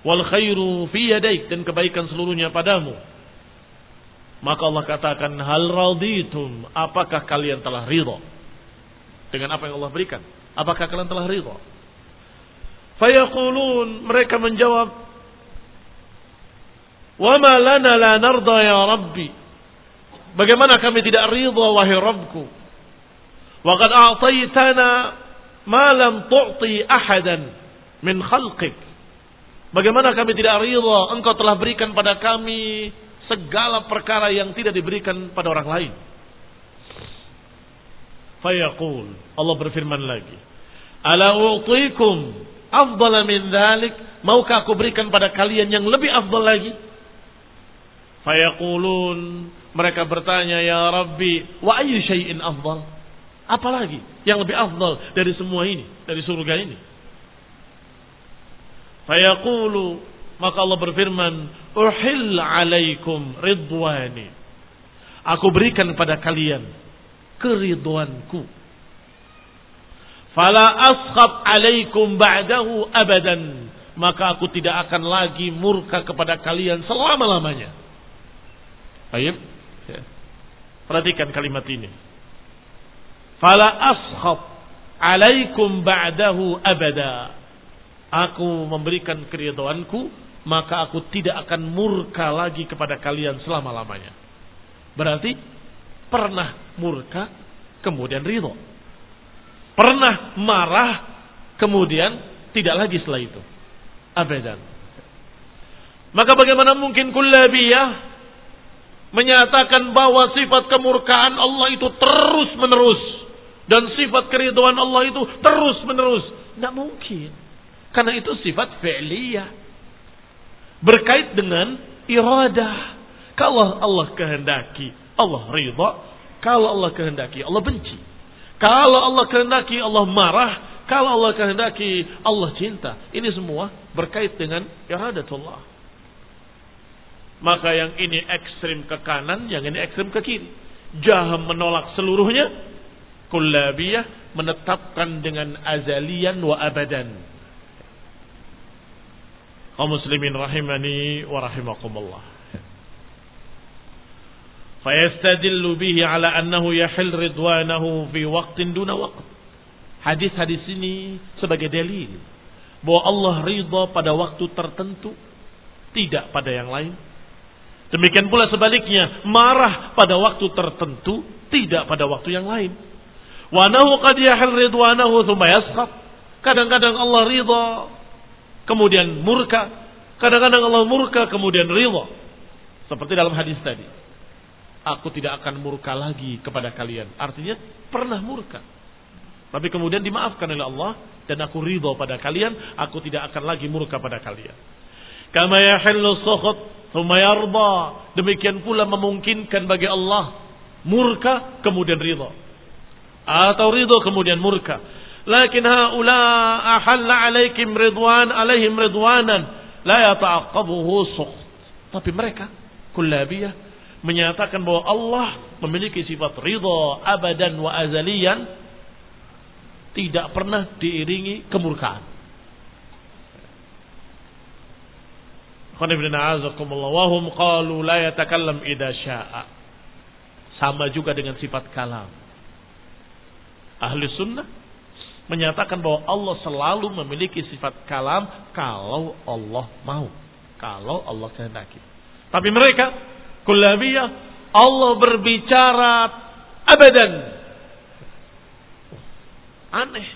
Wal khairu fi yadaik dan kebaikan seluruhnya padamu. Maka Allah katakan, "Hal raditum?" Apakah kalian telah ridha dengan apa yang Allah berikan? Apakah kalian telah ridha? Fayaqulun. Mereka menjawab Wa ma lana la narda ya Rabbi. Bagaimana kami tidak ridha wahai Rabbku? Wa qad a'taytana ma lam tu'ti ahadan min khalqik. Bagaimana kami tidak ridha? Engkau telah berikan pada kami segala perkara yang tidak diberikan pada orang lain. Fayaqul. Allah berfirman lagi Ala u'tikum afdala min dhalik, maukah aku berikan pada kalian yang lebih afdal lagi? Fayaqulun, mereka bertanya, ya Rabbi, wa ayyu syai'in afdal? Apalagi yang lebih afdal dari semua ini, dari surga ini? Fayaqulu, maka Allah berfirman, uhil alaikum ridwani. Aku berikan pada kalian keridwanku Fala askhab alaikum ba'dahu abadan. Maka aku tidak akan lagi murka kepada kalian selama-lamanya. Baik. Ya. Perhatikan kalimat ini. Fala askhab alaikum ba'dahu abada. Aku memberikan keridhaanku, maka aku tidak akan murka lagi kepada kalian selama-lamanya. Berarti pernah murka, kemudian ridho. Pernah marah, kemudian tidak lagi setelah itu. Abadan. Maka bagaimana mungkin kullabiyah menyatakan bahwa sifat kemurkaan Allah itu terus menerus dan sifat keriduan Allah itu terus menerus? Tidak mungkin. Karena itu sifat fi'liyah. Berkait dengan iradah. Kalau Allah kehendaki, Allah ridha. Kalau Allah kehendaki, Allah benci. Kalau Allah kehendaki Allah marah, kalau Allah kehendaki Allah cinta. Ini semua berkait dengan iradatullah. Maka yang ini ekstrim ke kanan, yang ini ekstrim ke kiri. Jaham menolak seluruhnya. Kullabiyah menetapkan dengan azalian wa abadan. Kaum muslimin rahimani wa rahimakumullah. Fayastadillu bihi ala annahu yahil ridwanahu fi waqtin duna waqt. Hadis-hadis ini sebagai dalil bahwa Allah ridha pada waktu tertentu, tidak pada yang lain. Demikian pula sebaliknya, marah pada waktu tertentu, tidak pada waktu yang lain. Wa nahu qad yahil ridwanahu thumma yaskhab. Kadang-kadang Allah ridha, kemudian murka. Kadang-kadang Allah murka, kemudian ridha. Seperti dalam hadis tadi aku tidak akan murka lagi kepada kalian. Artinya pernah murka. Tapi kemudian dimaafkan oleh Allah dan aku ridho pada kalian, aku tidak akan lagi murka pada kalian. Kama yahillu sukhut thumma yarda. Demikian pula memungkinkan bagi Allah murka kemudian ridho. Atau ridho kemudian murka. Lakin haula ahalla alaikum ridwan alaihim ridwanan la yata'aqabuhu sukht. Tapi mereka kullabiyah menyatakan bahwa Allah memiliki sifat ridha abadan wa azalian tidak pernah diiringi kemurkaan. Qalu la yatakallam idha sya'a. Sama juga dengan sifat kalam. Ahli sunnah menyatakan bahwa Allah selalu memiliki sifat kalam kalau Allah mau. Kalau Allah kehendaki. Tapi mereka Kullabiyah Allah berbicara abadan. Aneh.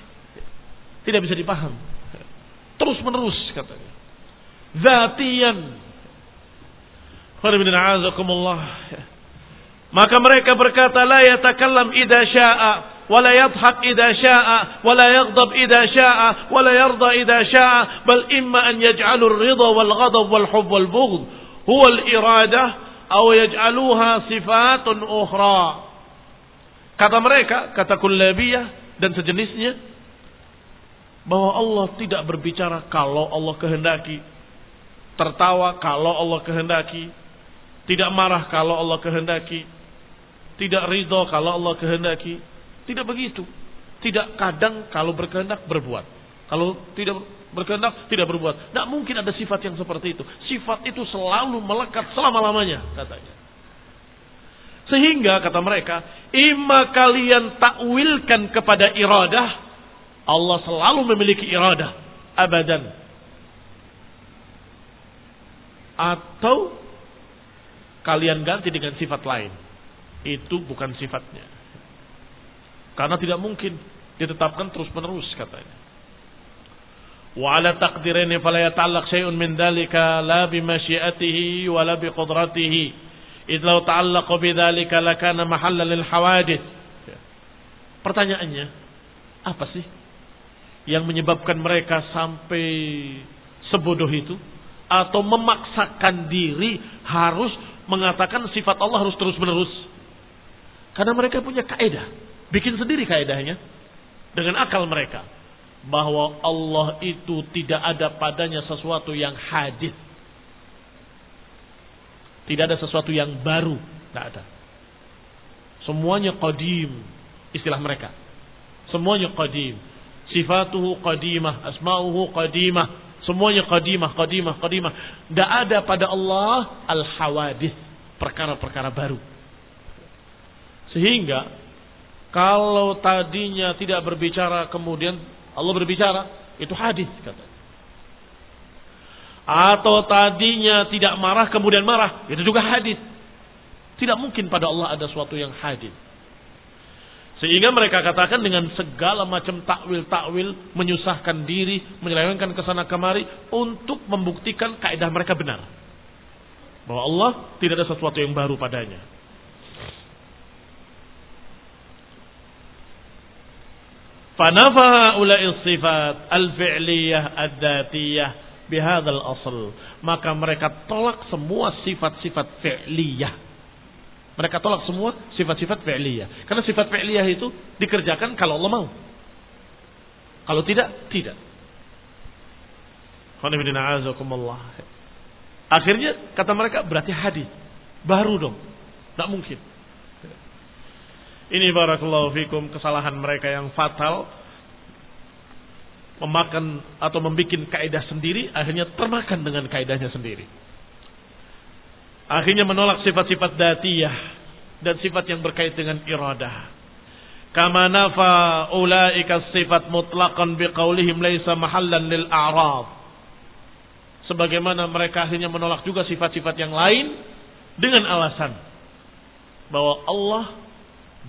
Tidak bisa dipaham. Terus menerus katanya. Zatian. Maka mereka berkata la yatakallam idza syaa wa la yadhhak idza syaa wa la yaghdab idza syaa wa la yarda idza syaa bal imma an yaj'alu ar-ridha wal ghadab wal hubb wal bughd huwa al-iradah aw yaj'aluha sifatun ukhra. Kata mereka, kata kullabiyah dan sejenisnya bahwa Allah tidak berbicara kalau Allah kehendaki, tertawa kalau Allah kehendaki, tidak marah kalau Allah kehendaki. Tidak ridho kalau Allah kehendaki. Tidak begitu. Tidak kadang kalau berkehendak berbuat. Kalau tidak berkehendak tidak berbuat. Tidak mungkin ada sifat yang seperti itu. Sifat itu selalu melekat selama-lamanya katanya. Sehingga kata mereka, ima kalian takwilkan kepada iradah, Allah selalu memiliki iradah abadan. Atau kalian ganti dengan sifat lain. Itu bukan sifatnya. Karena tidak mungkin ditetapkan terus-menerus katanya. Min dhalika la bi masyiatihi wa la bi qudratihi. Idh law ta'allaqa bi dhalika lakana mahalla lil hawadith. Pertanyaannya, apa sih yang menyebabkan mereka sampai sebodoh itu atau memaksakan diri harus mengatakan sifat Allah harus terus-menerus. Karena mereka punya kaidah, bikin sendiri kaidahnya dengan akal mereka bahwa Allah itu tidak ada padanya sesuatu yang hadis. Tidak ada sesuatu yang baru, tidak ada. Semuanya qadim, istilah mereka. Semuanya qadim. Sifatuhu qadimah, asma'uhu qadimah, Semuanya qadimah, qadimah, qadimah. Tidak ada pada Allah al-hawadith. Perkara-perkara baru. Sehingga kalau tadinya tidak berbicara kemudian Allah berbicara, itu hadis kata. Atau tadinya tidak marah kemudian marah, itu juga hadis. Tidak mungkin pada Allah ada sesuatu yang hadis. Sehingga mereka katakan dengan segala macam takwil-takwil menyusahkan diri, menyelewengkan ke sana kemari untuk membuktikan kaidah mereka benar. Bahwa Allah tidak ada sesuatu yang baru padanya. Fanafaha ulai sifat al-fi'liyah ad-datiyah bihadzal asl. Maka mereka tolak semua sifat-sifat fi'liyah mereka tolak semua sifat-sifat fi'liyah. Karena sifat fi'liyah itu dikerjakan kalau Allah mau. Kalau tidak, tidak. Akhirnya kata mereka berarti hadis. Baru dong. Tidak mungkin. Ini barakallahu fikum kesalahan mereka yang fatal. Memakan atau membuat kaidah sendiri. Akhirnya termakan dengan kaidahnya sendiri. Akhirnya menolak sifat-sifat datiyah dan sifat yang berkait dengan iradah. Kama nafa ulaika sifat mutlaqan biqaulihim laisa mahallan lil a'rad. Sebagaimana mereka akhirnya menolak juga sifat-sifat yang lain dengan alasan bahwa Allah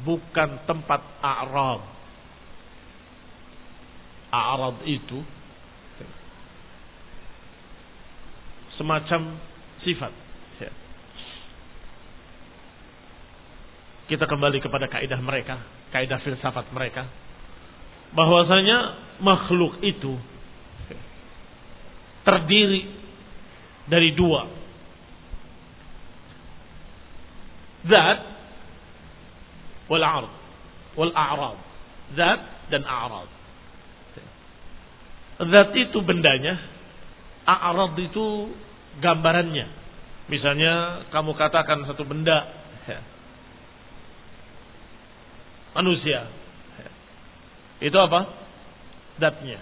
bukan tempat a'rad. A'rad itu semacam sifat Kita kembali kepada kaidah mereka, kaidah filsafat mereka. Bahwasanya makhluk itu terdiri dari dua. Zat wal ard wal a'rad. Zat dan a'rad. Zat itu bendanya, a'rad itu gambarannya. Misalnya kamu katakan satu benda manusia. Itu apa? Datnya.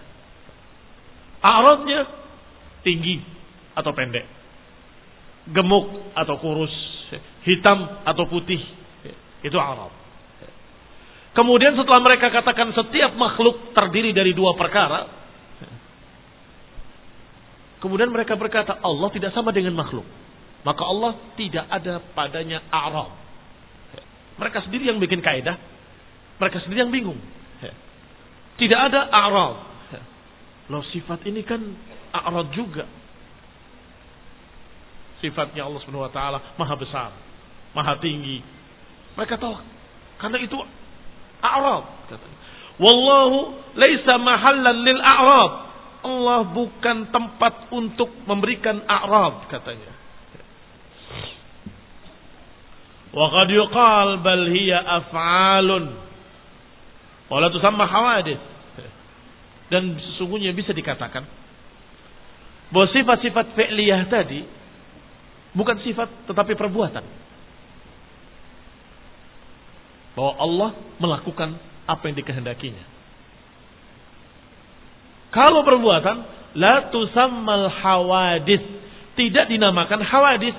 Aratnya tinggi atau pendek. Gemuk atau kurus. Hitam atau putih. Itu arat. Kemudian setelah mereka katakan setiap makhluk terdiri dari dua perkara. Kemudian mereka berkata Allah tidak sama dengan makhluk. Maka Allah tidak ada padanya Arab. Mereka sendiri yang bikin kaidah mereka sendiri yang bingung. Tidak ada a'rad. Loh sifat ini kan a'rad juga. sifatnya Allah Subhanahu taala maha besar, maha tinggi. Mereka tolak. Karena itu a'rab katanya. Wallahu laisa mahallan lil a'rab. Allah bukan tempat untuk memberikan a'rab katanya. Wa qad yuqal bal hiya af'alun. Wala tusamma hawadith. Dan sesungguhnya bisa dikatakan bahwa sifat-sifat fi'liyah tadi bukan sifat tetapi perbuatan. Bahwa Allah melakukan apa yang dikehendakinya. Kalau perbuatan la tusammal hawadith tidak dinamakan hawadith.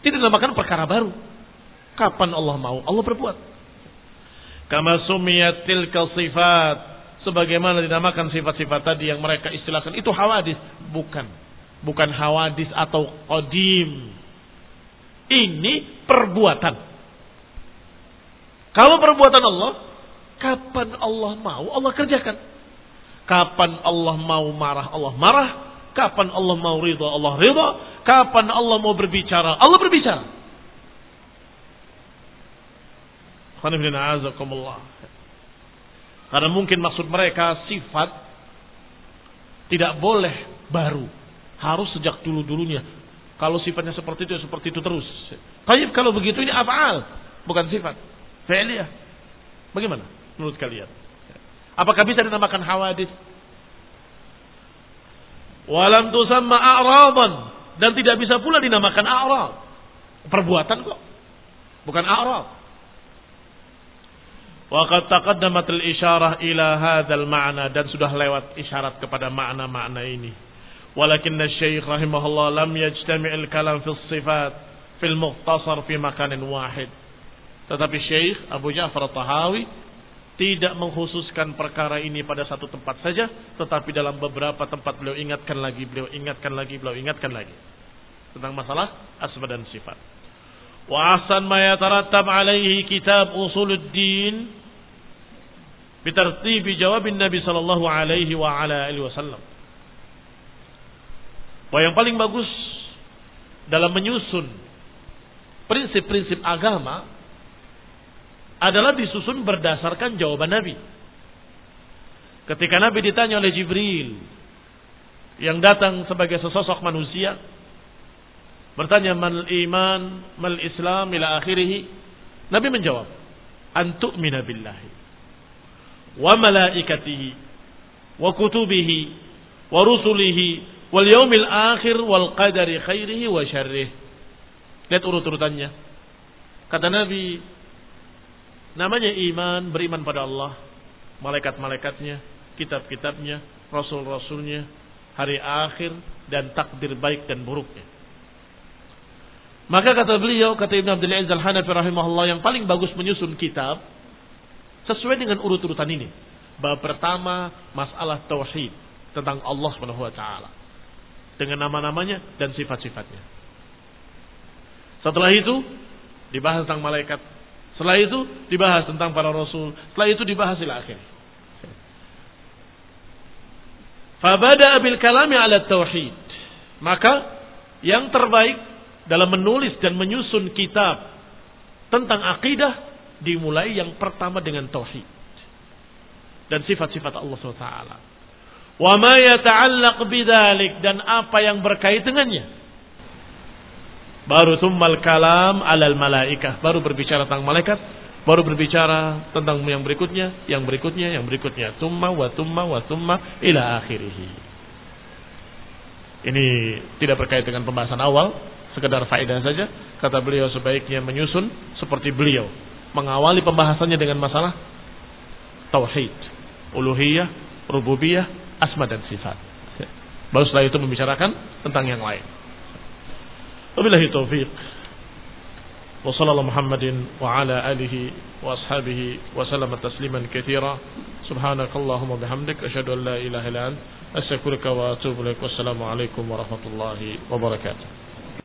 Tidak dinamakan perkara baru. Kapan Allah mau? Allah berbuat. Kama sumiyat tilka sebagaimana dinamakan sifat-sifat tadi yang mereka istilahkan itu hawadis bukan bukan hawadis atau qadim ini perbuatan kalau perbuatan Allah kapan Allah mau Allah kerjakan kapan Allah mau marah Allah marah kapan Allah mau ridha Allah ridha kapan Allah mau berbicara Allah berbicara karena mungkin maksud mereka sifat tidak boleh baru. Harus sejak dulu-dulunya. Kalau sifatnya seperti itu, ya seperti itu terus. Tapi kalau begitu ini af'al, bukan sifat. Fi'liyah. Bagaimana menurut kalian? Apakah bisa dinamakan hawadith? Walam tusamma a'radan. Dan tidak bisa pula dinamakan a'rad. Perbuatan kok. Bukan a'rad. Waqad taqaddamat al-isyarah ila hadzal ma'na dan sudah lewat isyarat kepada makna-makna ini. Walakin Syekh rahimahullah lam yajtami' al-kalam fi sifat fil mukhtasar fi makanin wahid. Tetapi Syekh Abu Ja'far Tahawi tidak mengkhususkan perkara ini pada satu tempat saja, tetapi dalam beberapa tempat beliau ingatkan lagi, beliau ingatkan lagi, beliau ingatkan lagi tentang masalah asma dan sifat. Wa ahsan ma yatarattab alaihi kitab usuluddin bitartibi jawabin Nabi sallallahu alaihi wa ala alihi wasallam. Wa yang paling bagus dalam menyusun prinsip-prinsip agama adalah disusun berdasarkan jawaban Nabi. Ketika Nabi ditanya oleh Jibril yang datang sebagai sesosok manusia, Bertanya mal iman, mal islam ila akhirih. Nabi menjawab, antuk minabillahi wa malaikatihi wa kutubihi wa rusulihi wal yaumil akhir wal qadari khairihi wa syarrih. Lihat urut-urutannya. Kata Nabi, namanya iman, beriman pada Allah, malaikat-malaikatnya, kitab-kitabnya, rasul-rasulnya, hari akhir dan takdir baik dan buruknya. Maka kata beliau, kata Ibn Abdul Aziz Al-Hanafi rahimahullah yang paling bagus menyusun kitab sesuai dengan urut-urutan ini. Bab pertama masalah tauhid tentang Allah taala dengan nama-namanya dan sifat-sifatnya. Setelah itu dibahas tentang malaikat. Setelah itu dibahas tentang para rasul. Setelah itu dibahas ila akhir. Fabada bil kalami ala tauhid. Maka yang terbaik dalam menulis dan menyusun kitab tentang akidah dimulai yang pertama dengan tauhid dan sifat-sifat Allah SWT. Wa ma yata'allaq bidzalik dan apa yang berkait dengannya. Baru tummal kalam alal malaikah, baru berbicara tentang malaikat, baru berbicara tentang yang berikutnya, yang berikutnya, yang berikutnya. Tumma wa tumma wa tumma ila akhirih. Ini tidak berkait dengan pembahasan awal, sekedar faedah saja. Kata beliau sebaiknya menyusun seperti beliau. Mengawali pembahasannya dengan masalah tauhid, uluhiyah, rububiyah, asma dan sifat. Baru setelah itu membicarakan tentang yang lain. وبالله التوفيق. وصلى الله محمد وعلى آله وأصحابه وسلم تسليما كثيرا. سبحانك اللهم وبحمدك أشهد أن لا إله إلا أنت أستغفرك وأتوب إليك والسلام عليكم ورحمة الله وبركاته.